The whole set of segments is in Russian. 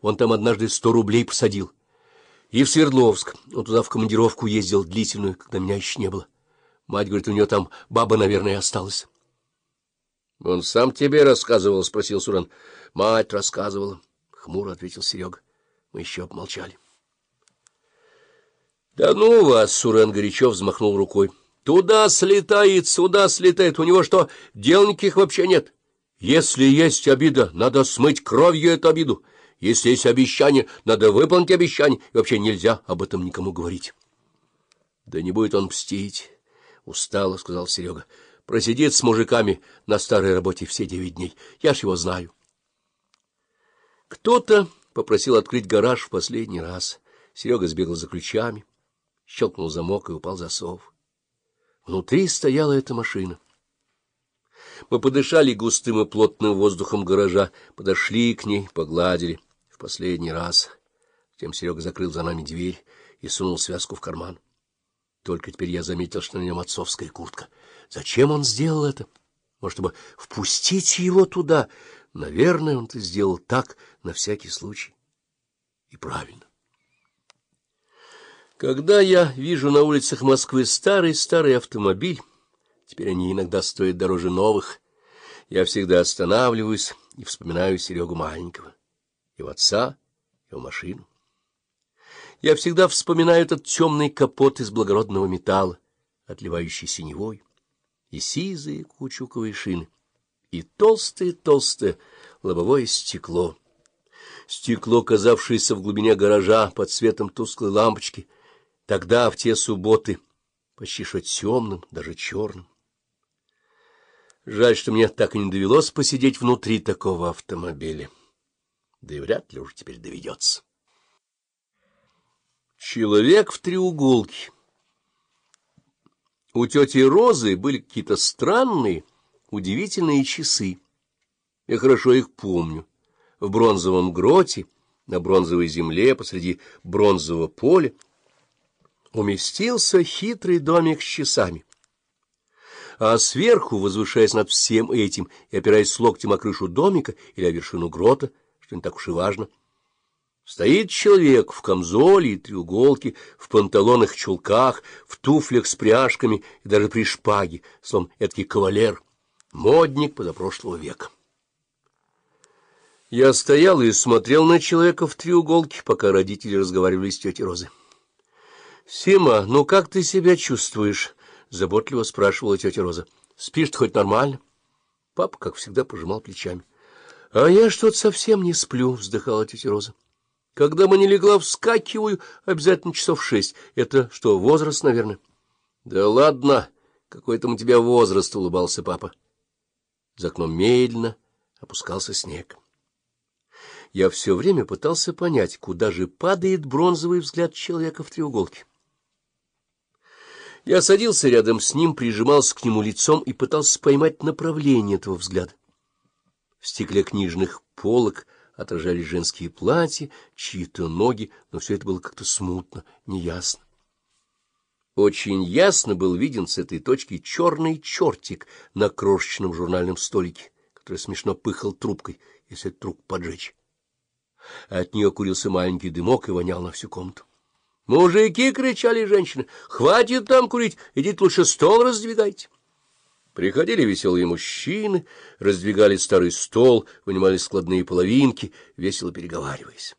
Он там однажды сто рублей посадил. И в Свердловск. Он туда в командировку ездил длительную, когда меня еще не было. Мать говорит, у нее там баба, наверное, осталась. — Он сам тебе рассказывал? — спросил Суран. — Мать рассказывала. — хмуро ответил Серега. Мы еще обмолчали. — Да ну вас! — Сурен горячо взмахнул рукой. — Туда слетает, сюда слетает. У него что, дел никаких вообще нет? Если есть обида, надо смыть кровью эту обиду. Если есть обещание, надо выполнить обещание. И вообще нельзя об этом никому говорить. — Да не будет он мстить, — устало сказал Серега. — Просидит с мужиками на старой работе все девять дней. Я ж его знаю. Кто-то попросил открыть гараж в последний раз. Серега сбегал за ключами, щелкнул замок и упал засов. Внутри стояла эта машина. Мы подышали густым и плотным воздухом гаража, подошли к ней, погладили последний раз. Затем Серега закрыл за нами дверь и сунул связку в карман. Только теперь я заметил, что на нем отцовская куртка. Зачем он сделал это? Может, чтобы впустить его туда? Наверное, он это сделал так, на всякий случай. И правильно. Когда я вижу на улицах Москвы старый-старый автомобиль, теперь они иногда стоят дороже новых, я всегда останавливаюсь и вспоминаю Серегу маленького его отца, его машину. Я всегда вспоминаю этот темный капот из благородного металла, отливающий синевой, и сизые кучуковые шины, и толстое-толстое лобовое стекло. Стекло, казавшееся в глубине гаража под светом тусклой лампочки, тогда, в те субботы, почти что темным, даже черным. Жаль, что мне так и не довелось посидеть внутри такого автомобиля да и вряд ли уже теперь доведется. Человек в треуголке. У тети Розы были какие-то странные, удивительные часы. Я хорошо их помню. В бронзовом гроте, на бронзовой земле, посреди бронзового поля, уместился хитрый домик с часами. А сверху, возвышаясь над всем этим и опираясь локтем о крышу домика или о вершину грота, что не так уж и важно. Стоит человек в камзоле и треуголке, в панталонах, чулках, в туфлях с пряжками и даже при шпаге, словом, эдакий кавалер, модник позапрошлого века. Я стоял и смотрел на человека в треуголке, пока родители разговаривали с тетей Розой. — Сима, ну как ты себя чувствуешь? — заботливо спрашивала тетя Роза. — Спишь хоть нормально? Папа, как всегда, пожимал плечами. — А я что-то совсем не сплю, — вздыхала тетя Роза. — Когда мы не легла, вскакиваю обязательно часов шесть. Это что, возраст, наверное? — Да ладно, какой там у тебя возраст, — улыбался папа. За окном медленно опускался снег. Я все время пытался понять, куда же падает бронзовый взгляд человека в треуголке. Я садился рядом с ним, прижимался к нему лицом и пытался поймать направление этого взгляда. В стекле книжных полок отражались женские платья, чьи-то ноги, но все это было как-то смутно, неясно. Очень ясно был виден с этой точки черный чертик на крошечном журнальном столике, который смешно пыхал трубкой, если этот труп поджечь. От нее курился маленький дымок и вонял на всю комнату. «Мужики!» — кричали женщины. «Хватит там курить! Идите лучше стол раздвигайте!» Приходили веселые мужчины, раздвигали старый стол, вынимали складные половинки, весело переговариваясь.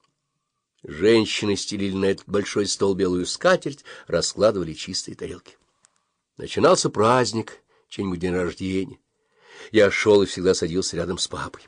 Женщины стелили на этот большой стол белую скатерть, раскладывали чистые тарелки. Начинался праздник, чей-нибудь день рождения. Я шел и всегда садился рядом с папой.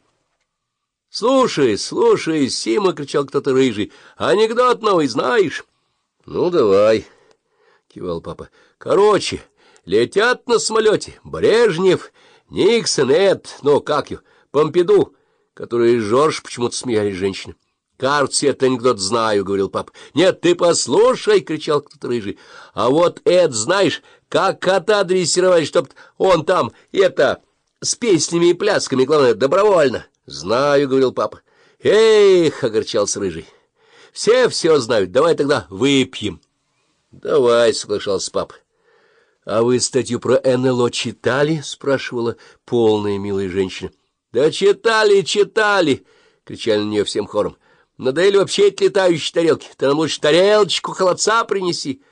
— Слушай, слушай, Сима, — кричал кто-то рыжий, — анекдот новый знаешь? — Ну, давай, — кивал папа. — Короче... Летят на самолете Брежнев, Никсон, Эд, ну, как его, Помпиду, которые Жорж почему-то смеялись женщины. «Кажется, это анекдот знаю», — говорил папа. «Нет, ты послушай!» — кричал кто-то рыжий. «А вот Эд, знаешь, как кота дрессировать, чтоб он там, это, с песнями и плясками, главное, добровольно». «Знаю», — говорил папа. «Эх!» — огорчался рыжий. «Все все знают, давай тогда выпьем». «Давай», — соглашался папа. — А вы статью про НЛО читали? — спрашивала полная милая женщина. — Да читали, читали! — кричали на нее всем хором. — Надоели вообще эти летающие тарелки. Ты нам лучше тарелочку холодца принеси.